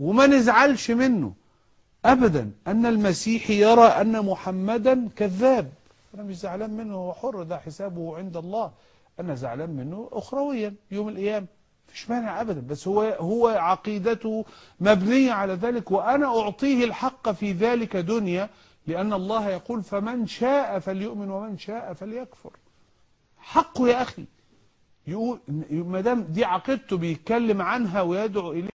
وما نزعلش منه أبدا أن المسيح يرى أن محمدا كذاب. أنا مش زعلان منه هو حر ده حسابه عند الله. أنا زعلان منه أخرويا يوم القيامة. مفيش مانع أبدا بس هو هو عقيدته مبنية على ذلك وأنا أعطيه الحق في ذلك دنيا لأن الله يقول فمن شاء فليؤمن ومن شاء فليكفر. حقه يا أخي. يقول ما دام دي عقيدته بيتكلم عنها ويدعو إليها.